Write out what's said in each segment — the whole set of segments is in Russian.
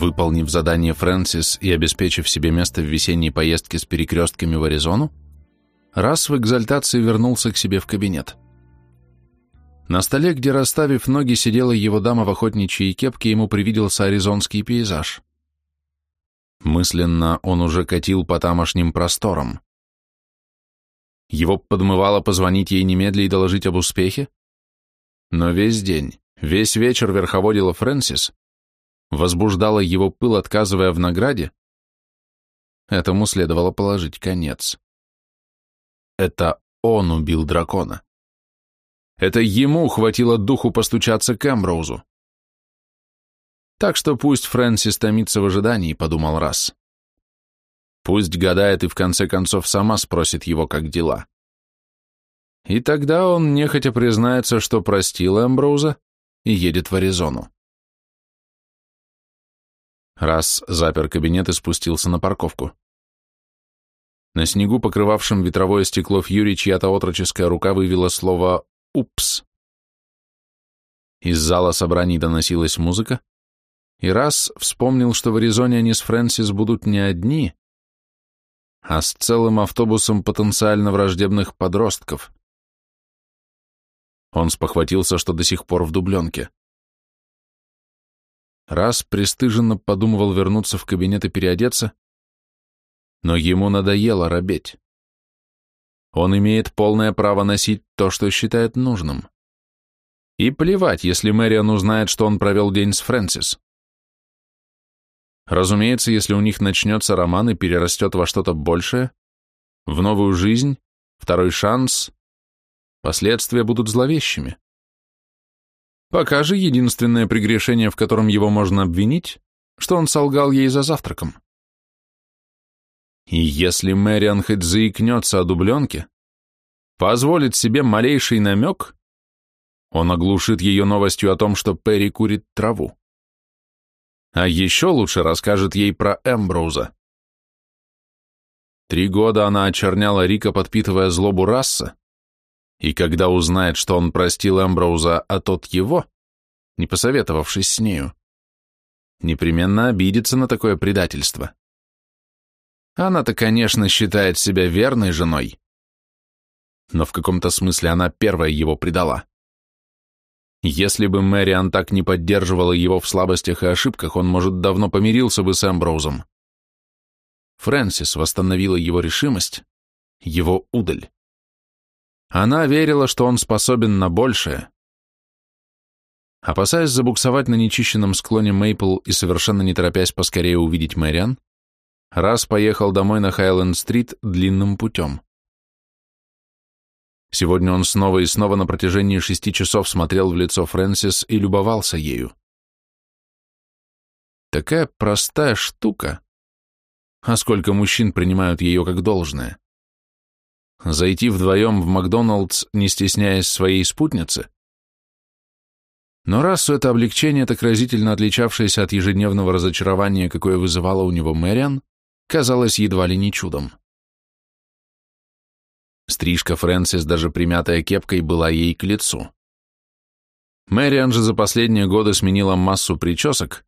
Выполнив задание Фрэнсис и обеспечив себе место в весенней поездке с перекрестками в Аризону, Расс в экзальтации вернулся к себе в кабинет. На столе, где, расставив ноги, сидела его дама в охотничьей кепке, ему привиделся аризонский пейзаж. Мысленно он уже катил по тамошним просторам. Его подмывало позвонить ей немедля и доложить об успехе, но весь день, весь вечер верховодила Фрэнсис, возбуждало его пыл, отказывая в награде, этому следовало положить конец. Это он убил дракона. Это ему хватило духу постучаться к Эмброузу. Так что пусть Фрэнсис томится в ожидании, подумал раз. Пусть гадает и в конце концов сама спросит его, как дела. И тогда он нехотя признается, что простил Эмброуза и едет в Аризону. Раз запер кабинет и спустился на парковку. На снегу, покрывавшем ветровое стекло Фьюри, чья-то отроческая рука вывела слово «Упс». Из зала собраний доносилась музыка, и раз вспомнил, что в Аризоне они с Фрэнсис будут не одни, а с целым автобусом потенциально враждебных подростков. Он спохватился, что до сих пор в дубленке. Раз пристыженно подумывал вернуться в кабинет и переодеться, но ему надоело робеть. Он имеет полное право носить то, что считает нужным. И плевать, если Мэриан узнает, что он провел день с Фрэнсис. Разумеется, если у них начнется роман и перерастет во что-то большее, в новую жизнь, второй шанс, последствия будут зловещими. Пока же единственное прегрешение, в котором его можно обвинить, что он солгал ей за завтраком. И если Мэриан хоть заикнется о дубленке, позволит себе малейший намек, он оглушит ее новостью о том, что Перри курит траву. А еще лучше расскажет ей про Эмброуза. Три года она очерняла Рика, подпитывая злобу раса, и когда узнает, что он простил Эмброуза, а тот его, не посоветовавшись с нею, непременно обидится на такое предательство. Она-то, конечно, считает себя верной женой, но в каком-то смысле она первая его предала. Если бы Мэриан так не поддерживала его в слабостях и ошибках, он, может, давно помирился бы с Эмброузом. Фрэнсис восстановила его решимость, его удаль. Она верила, что он способен на большее. Опасаясь забуксовать на нечищенном склоне Мейпл и совершенно не торопясь поскорее увидеть Мэриан, раз поехал домой на Хайленд-стрит длинным путем. Сегодня он снова и снова на протяжении шести часов смотрел в лицо Фрэнсис и любовался ею. Такая простая штука. А сколько мужчин принимают ее как должное? Зайти вдвоем в Макдоналдс, не стесняясь своей спутницы. Но расу это облегчение, так разительно отличавшееся от ежедневного разочарования, какое вызывала у него Мэриан, казалось едва ли не чудом. Стрижка Фрэнсис, даже примятая кепкой, была ей к лицу. Мэриан же за последние годы сменила массу причесок,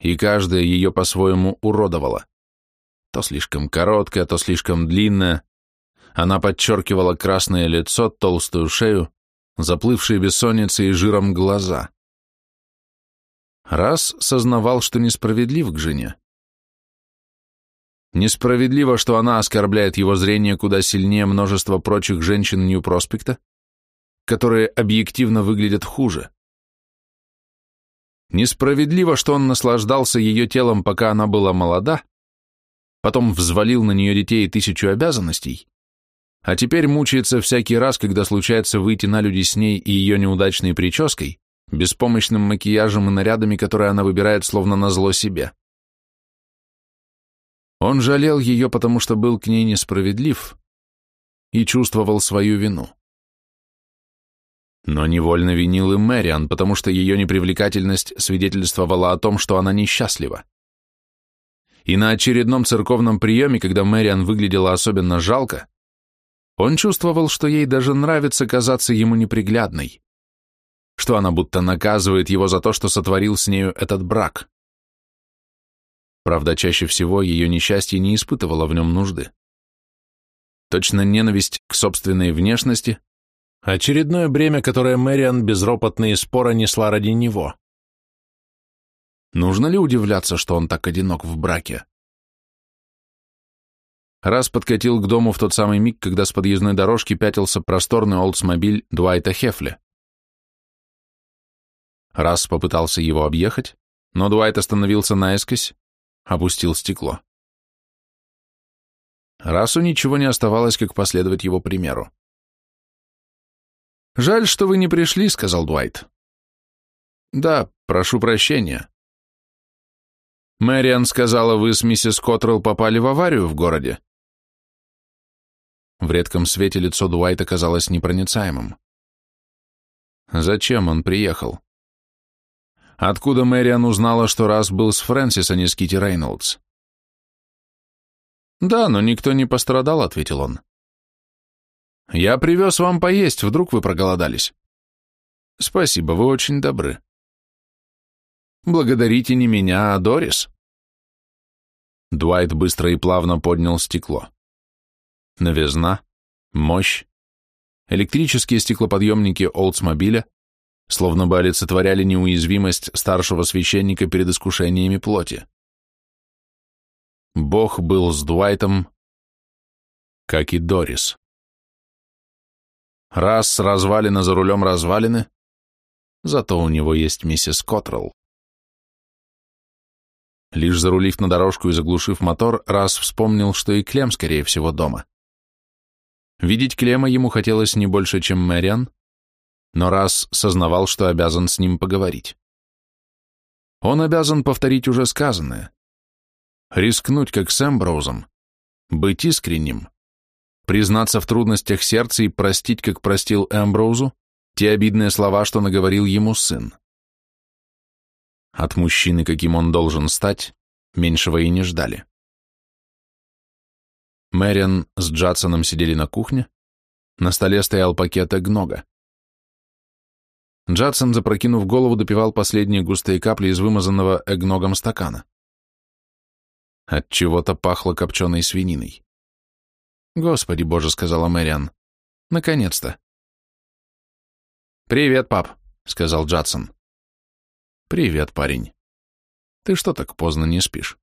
и каждая ее по-своему уродовала. То слишком короткая, то слишком длинная, она подчеркивала красное лицо, толстую шею, заплывшие бессонницей и жиром глаза. Раз сознавал, что несправедлив к жене. Несправедливо, что она оскорбляет его зрение куда сильнее множества прочих женщин Нью-Проспекта, которые объективно выглядят хуже. Несправедливо, что он наслаждался ее телом, пока она была молода, потом взвалил на нее детей и тысячу обязанностей, а теперь мучается всякий раз, когда случается выйти на люди с ней и ее неудачной прической, беспомощным макияжем и нарядами, которые она выбирает словно на зло себе. Он жалел ее, потому что был к ней несправедлив и чувствовал свою вину. Но невольно винил и Мэриан, потому что ее непривлекательность свидетельствовала о том, что она несчастлива. И на очередном церковном приеме, когда Мэриан выглядела особенно жалко, он чувствовал, что ей даже нравится казаться ему неприглядной, что она будто наказывает его за то, что сотворил с нею этот брак. Правда, чаще всего ее несчастье не испытывало в нем нужды. Точно ненависть к собственной внешности, очередное бремя, которое Мэриан безропотно и спора несла ради него. Нужно ли удивляться, что он так одинок в браке? Раз подкатил к дому в тот самый миг, когда с подъездной дорожки пятился просторный олдсмобиль Дуайта Хефля. Раз попытался его объехать, но Дуайт остановился наискось, опустил стекло. Расу ничего не оставалось, как последовать его примеру. «Жаль, что вы не пришли», — сказал Дуайт. «Да, прошу прощения». Мэриан сказала, вы с миссис Коттрелл попали в аварию в городе. В редком свете лицо Дуайта казалось непроницаемым. Зачем он приехал? Откуда Мэриан узнала, что раз был с Фрэнсис, а не с Китти Рейнольдс? «Да, но никто не пострадал», — ответил он. «Я привез вам поесть, вдруг вы проголодались». «Спасибо, вы очень добры». «Благодарите не меня, а Дорис». Дуайт быстро и плавно поднял стекло новизна, мощь, электрические стеклоподъемники Oldsmobile словно бы олицетворяли неуязвимость старшего священника перед искушениями плоти. Бог был с Дуайтом, как и Дорис. Раз развалина за рулем развалины, зато у него есть миссис Котрелл. Лишь зарулив на дорожку и заглушив мотор, Раз вспомнил, что и Клем, скорее всего, дома. Видеть Клема ему хотелось не больше, чем Мэриан, но раз сознавал, что обязан с ним поговорить. Он обязан повторить уже сказанное. Рискнуть, как с Эмброузом, быть искренним, признаться в трудностях сердца и простить, как простил Эмброузу, те обидные слова, что наговорил ему сын. От мужчины, каким он должен стать, меньшего и не ждали. Мэриан с Джадсоном сидели на кухне. На столе стоял пакет эгнога. Джадсон, запрокинув голову, допивал последние густые капли из вымазанного эгногом стакана. От чего-то пахло копченой свининой. «Господи боже», — сказала Мэриан. «Наконец-то». «Привет, пап», — сказал Джадсон. «Привет, парень. Ты что так поздно не спишь?»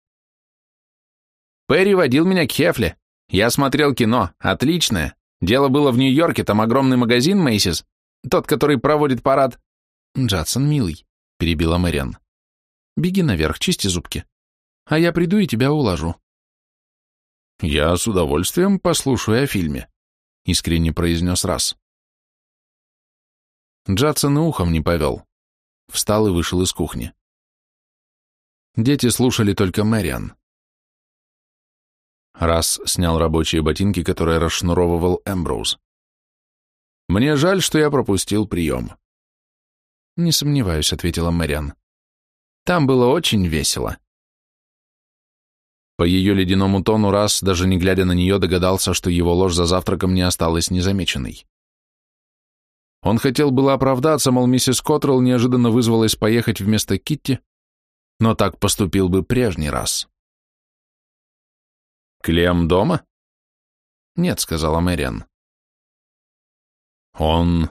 «Перри водил меня к Хефле», я смотрел кино. Отличное. Дело было в Нью-Йорке. Там огромный магазин Мейсис. Тот, который проводит парад. Джадсон, милый, перебила Мэриан. Беги наверх, чисти зубки. А я приду и тебя уложу. Я с удовольствием послушаю о фильме, искренне произнес раз. Джадсон и ухом не повел. Встал и вышел из кухни. Дети слушали только Мэриан. Раз снял рабочие ботинки, которые расшнуровывал Эмброуз. «Мне жаль, что я пропустил прием». «Не сомневаюсь», — ответила Мэриан. «Там было очень весело». По ее ледяному тону раз, даже не глядя на нее, догадался, что его ложь за завтраком не осталась незамеченной. Он хотел было оправдаться, мол, миссис Коттрелл неожиданно вызвалась поехать вместо Китти, но так поступил бы прежний раз. Клем дома? Нет, сказала Мэриан. Он...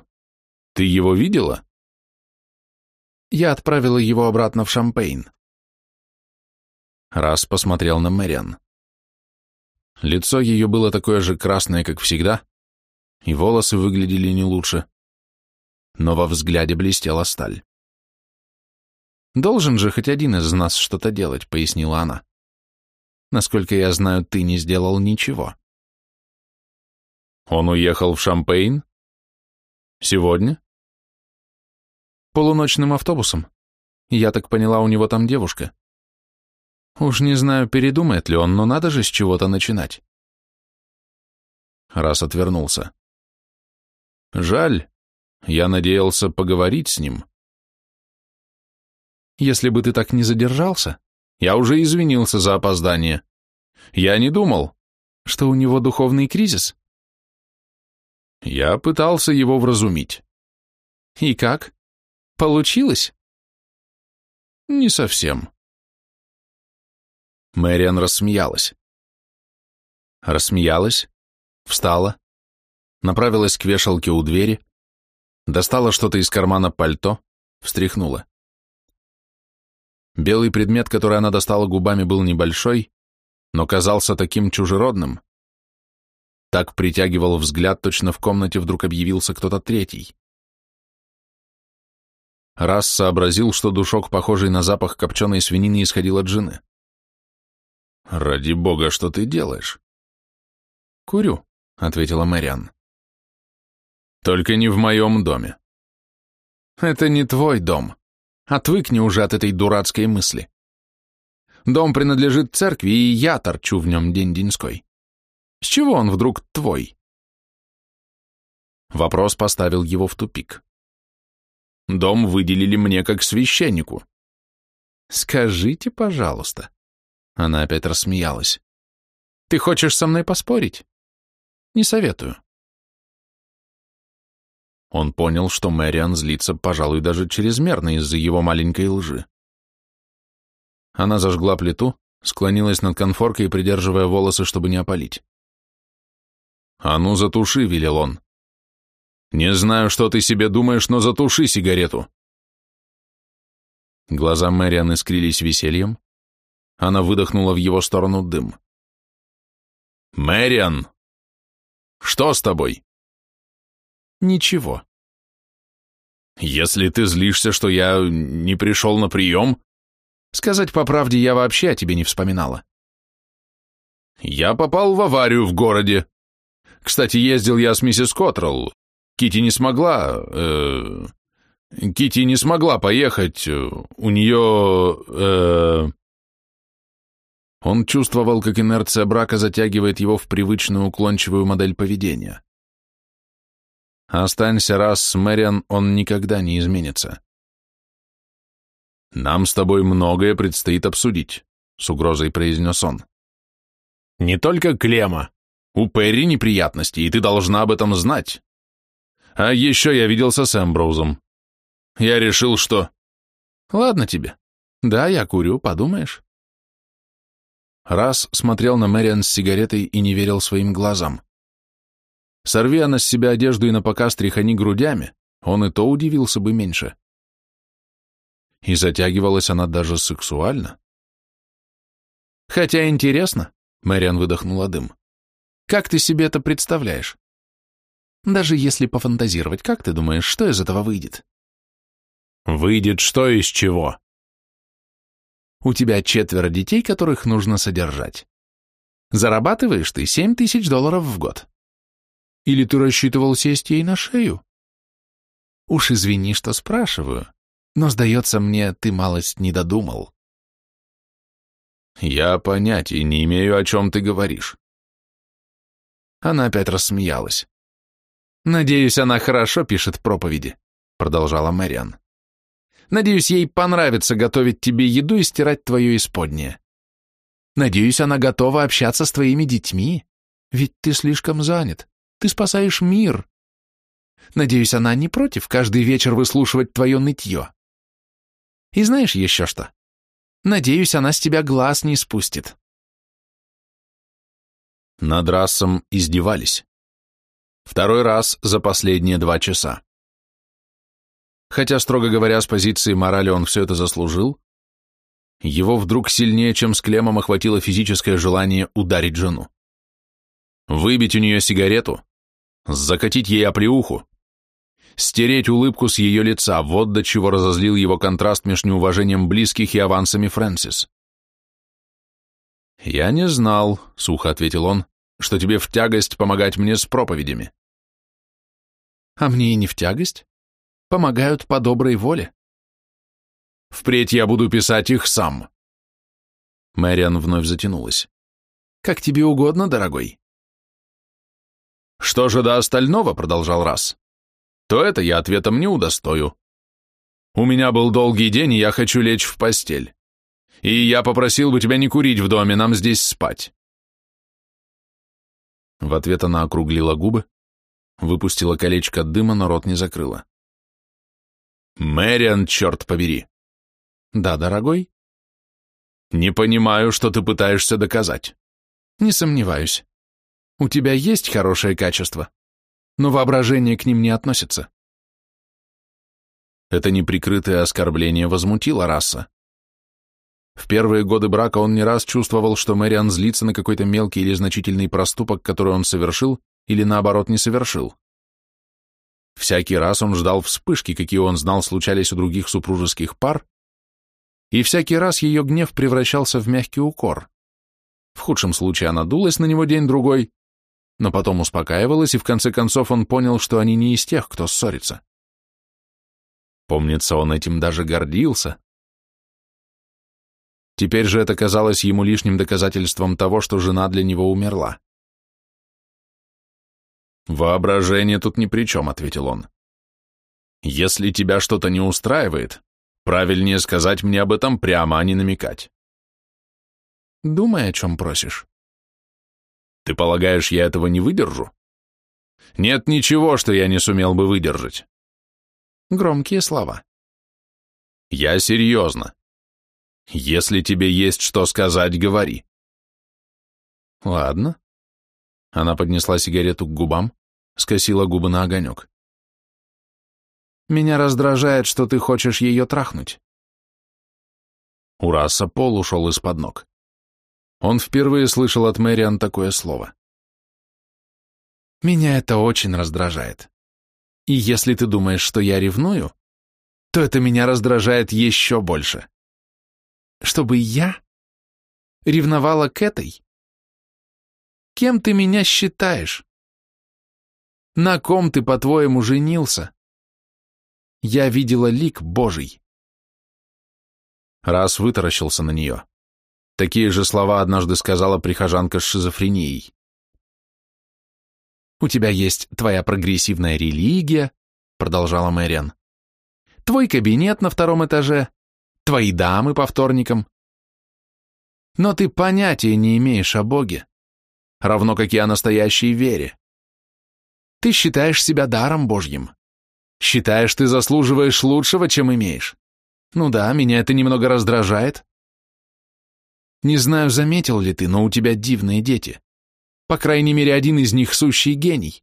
Ты его видела? Я отправила его обратно в Шампейн. Раз посмотрел на Мэриан. Лицо ее было такое же красное, как всегда, и волосы выглядели не лучше, но во взгляде блестела сталь. «Должен же хоть один из нас что-то делать», — пояснила она. Насколько я знаю, ты не сделал ничего. Он уехал в Шампейн? Сегодня? Полуночным автобусом. Я так поняла, у него там девушка. Уж не знаю, передумает ли он, но надо же с чего-то начинать. Раз отвернулся. Жаль. Я надеялся поговорить с ним. Если бы ты так не задержался, я уже извинился за опоздание. Я не думал, что у него духовный кризис. Я пытался его вразумить. И как? Получилось? Не совсем. Мэриан рассмеялась. Рассмеялась, встала, направилась к вешалке у двери, достала что-то из кармана пальто, встряхнула. Белый предмет, который она достала губами, был небольшой, но казался таким чужеродным. Так притягивал взгляд, точно в комнате вдруг объявился кто-то третий. Раз сообразил, что душок, похожий на запах копченой свинины, исходил от жены. «Ради бога, что ты делаешь?» «Курю», — ответила Мэриан. «Только не в моем доме». «Это не твой дом», Отвыкни уже от этой дурацкой мысли. Дом принадлежит церкви, и я торчу в нем день-деньской. С чего он вдруг твой? Вопрос поставил его в тупик. Дом выделили мне как священнику. Скажите, пожалуйста. Она опять рассмеялась. Ты хочешь со мной поспорить? Не советую. Он понял, что Мэриан злится, пожалуй, даже чрезмерно из-за его маленькой лжи. Она зажгла плиту, склонилась над конфоркой, придерживая волосы, чтобы не опалить. «А ну, затуши!» — велел он. «Не знаю, что ты себе думаешь, но затуши сигарету!» Глаза Мэриан искрились весельем. Она выдохнула в его сторону дым. «Мэриан! Что с тобой?» Ничего. «Если ты злишься, что я не пришел на прием...» «Сказать по правде, я вообще о тебе не вспоминала». «Я попал в аварию в городе. Кстати, ездил я с миссис Коттрелл. Кити не смогла... Э, Кити не смогла поехать. У нее... Э, он чувствовал, как инерция брака затягивает его в привычную уклончивую модель поведения. Останься раз смырен, он никогда не изменится. «Нам с тобой многое предстоит обсудить», — с угрозой произнес он. «Не только Клема. У Перри неприятности, и ты должна об этом знать. А еще я виделся с Эмброузом. Я решил, что...» «Ладно тебе. Да, я курю, подумаешь». Раз смотрел на Мэриан с сигаретой и не верил своим глазам. Сорви она с себя одежду и напоказ тряхани грудями, он и то удивился бы меньше. И затягивалась она даже сексуально. «Хотя интересно», — Мэриан выдохнула дым, — «как ты себе это представляешь? Даже если пофантазировать, как ты думаешь, что из этого выйдет?» «Выйдет что из чего?» «У тебя четверо детей, которых нужно содержать. Зарабатываешь ты семь тысяч долларов в год. Или ты рассчитывал сесть ей на шею? Уж извини, что спрашиваю, но, сдается мне, ты малость не додумал. Я понятия не имею, о чем ты говоришь. Она опять рассмеялась. «Надеюсь, она хорошо пишет проповеди», — продолжала Мэриан. «Надеюсь, ей понравится готовить тебе еду и стирать твое исподнее. Надеюсь, она готова общаться с твоими детьми, ведь ты слишком занят. Ты спасаешь мир. Надеюсь, она не против каждый вечер выслушивать твое нытье. И знаешь еще что? Надеюсь, она с тебя глаз не спустит. Над расом издевались. Второй раз за последние два часа. Хотя, строго говоря, с позиции морали он все это заслужил, его вдруг сильнее, чем с Клемом, охватило физическое желание ударить жену. Выбить у нее сигарету, закатить ей оплеуху, стереть улыбку с ее лица, вот до чего разозлил его контраст между неуважением близких и авансами Фрэнсис. «Я не знал», — сухо ответил он, — «что тебе в тягость помогать мне с проповедями». «А мне и не в тягость. Помогают по доброй воле». «Впредь я буду писать их сам». Мэриан вновь затянулась. «Как тебе угодно, дорогой». «Что же до остального?» — продолжал Раз, «То это я ответом не удостою. У меня был долгий день, и я хочу лечь в постель. И я попросил бы тебя не курить в доме, нам здесь спать». В ответ она округлила губы, выпустила колечко дыма, но рот не закрыла. «Мэриан, черт побери!» «Да, дорогой?» «Не понимаю, что ты пытаешься доказать». «Не сомневаюсь. У тебя есть хорошее качество, но воображение к ним не относится. Это неприкрытое оскорбление возмутило раса. В первые годы брака он не раз чувствовал, что Мэриан злится на какой-то мелкий или значительный проступок, который он совершил или наоборот не совершил. Всякий раз он ждал вспышки, какие он знал случались у других супружеских пар, и всякий раз ее гнев превращался в мягкий укор. В худшем случае она дулась на него день-другой, но потом успокаивалась, и в конце концов он понял, что они не из тех, кто ссорится. Помнится, он этим даже гордился. Теперь же это казалось ему лишним доказательством того, что жена для него умерла. «Воображение тут ни при чем», — ответил он. «Если тебя что-то не устраивает, правильнее сказать мне об этом прямо, а не намекать». «Думай, о чем просишь». Ты полагаешь, я этого не выдержу? Нет ничего, что я не сумел бы выдержать. Громкие слова. Я серьезно. Если тебе есть что сказать, говори. Ладно. Она поднесла сигарету к губам, скосила губы на огонек. Меня раздражает, что ты хочешь ее трахнуть. У Расса пол ушел из-под ног. Он впервые слышал от Мэриан такое слово. «Меня это очень раздражает. И если ты думаешь, что я ревную, то это меня раздражает еще больше. Чтобы я ревновала к этой? Кем ты меня считаешь? На ком ты, по-твоему, женился? Я видела лик Божий. Раз вытаращился на нее. Такие же слова однажды сказала прихожанка с шизофренией. «У тебя есть твоя прогрессивная религия», — продолжала Мэриан. «Твой кабинет на втором этаже, твои дамы по вторникам. Но ты понятия не имеешь о Боге, равно как и о настоящей вере. Ты считаешь себя даром Божьим. Считаешь, ты заслуживаешь лучшего, чем имеешь. Ну да, меня это немного раздражает, не знаю, заметил ли ты, но у тебя дивные дети. По крайней мере, один из них сущий гений.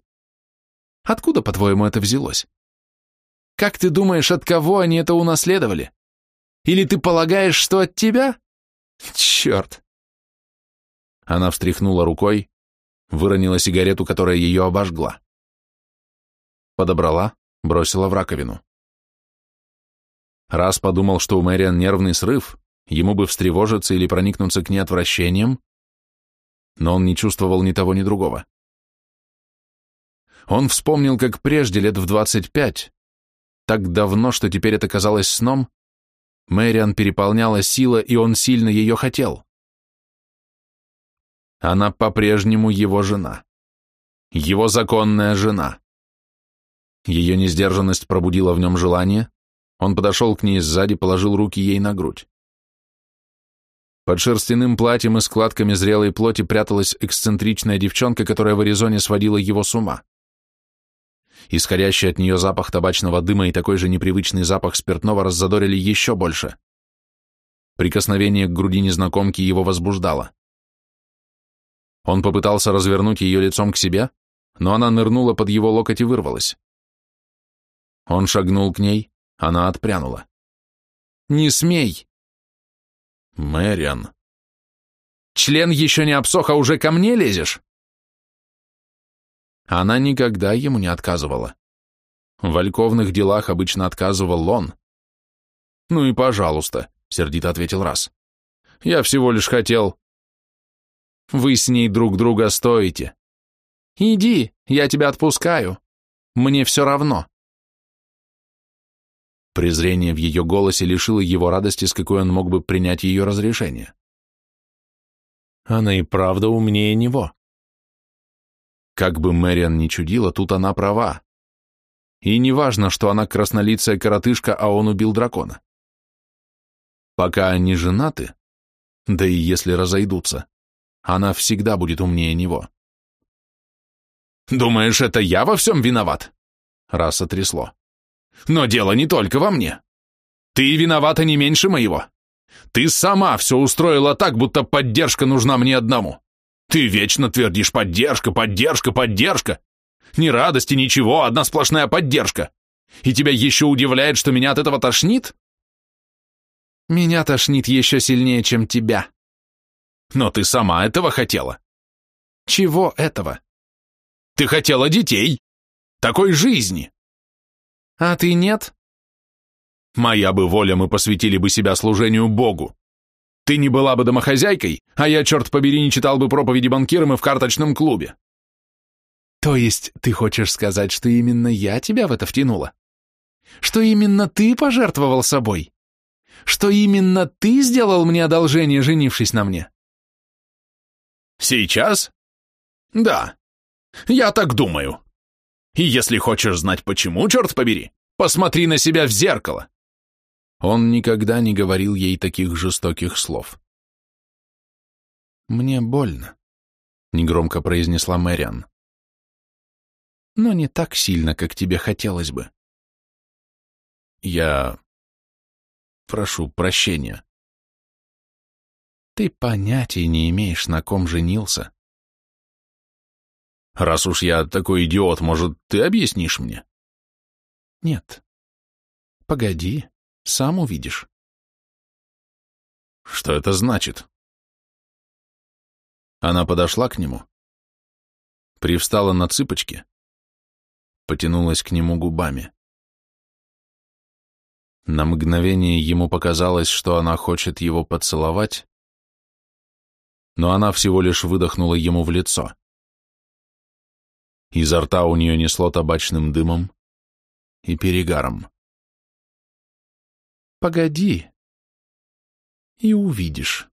Откуда, по-твоему, это взялось? Как ты думаешь, от кого они это унаследовали? Или ты полагаешь, что от тебя? Черт!» Она встряхнула рукой, выронила сигарету, которая ее обожгла. Подобрала, бросила в раковину. Раз подумал, что у Мэриан нервный срыв, Ему бы встревожиться или проникнуться к ней отвращением, но он не чувствовал ни того, ни другого. Он вспомнил, как прежде, лет в 25, так давно, что теперь это казалось сном, Мэриан переполняла сила, и он сильно ее хотел. Она по-прежнему его жена. Его законная жена. Ее несдержанность пробудила в нем желание. Он подошел к ней сзади, положил руки ей на грудь. Под шерстяным платьем и складками зрелой плоти пряталась эксцентричная девчонка, которая в Аризоне сводила его с ума. Исходящий от нее запах табачного дыма и такой же непривычный запах спиртного раззадорили еще больше. Прикосновение к груди незнакомки его возбуждало. Он попытался развернуть ее лицом к себе, но она нырнула под его локоть и вырвалась. Он шагнул к ней, она отпрянула. «Не смей!» Мэриан. Член еще не обсох, а уже ко мне лезешь? Она никогда ему не отказывала. В альковных делах обычно отказывал он. Ну и пожалуйста, сердито ответил раз. Я всего лишь хотел... Вы с ней друг друга стоите. Иди, я тебя отпускаю. Мне все равно. Презрение в ее голосе лишило его радости, с какой он мог бы принять ее разрешение. Она и правда умнее него. Как бы Мэриан ни чудила, тут она права. И не важно, что она краснолицая коротышка, а он убил дракона. Пока они женаты, да и если разойдутся, она всегда будет умнее него. «Думаешь, это я во всем виноват?» Раз отрясло. Но дело не только во мне. Ты виновата не меньше моего. Ты сама все устроила так, будто поддержка нужна мне одному. Ты вечно твердишь «поддержка, поддержка, поддержка». Ни радости, ничего, одна сплошная поддержка. И тебя еще удивляет, что меня от этого тошнит? Меня тошнит еще сильнее, чем тебя. Но ты сама этого хотела. Чего этого? Ты хотела детей. Такой жизни. А ты нет? Моя бы воля, мы посвятили бы себя служению Богу. Ты не была бы домохозяйкой, а я, черт побери, не читал бы проповеди банкирам и в карточном клубе. То есть ты хочешь сказать, что именно я тебя в это втянула? Что именно ты пожертвовал собой? Что именно ты сделал мне одолжение, женившись на мне? Сейчас? Да. Я так думаю. И если хочешь знать почему, черт побери, посмотри на себя в зеркало. Он никогда не говорил ей таких жестоких слов. «Мне больно», — негромко произнесла Мэриан. «Но не так сильно, как тебе хотелось бы». «Я... прошу прощения». «Ты понятия не имеешь, на ком женился», Раз уж я такой идиот, может, ты объяснишь мне? Нет. Погоди, сам увидишь. Что это значит? Она подошла к нему, привстала на цыпочки, потянулась к нему губами. На мгновение ему показалось, что она хочет его поцеловать, но она всего лишь выдохнула ему в лицо. Изо рта у нее несло табачным дымом и перегаром. «Погоди, и увидишь».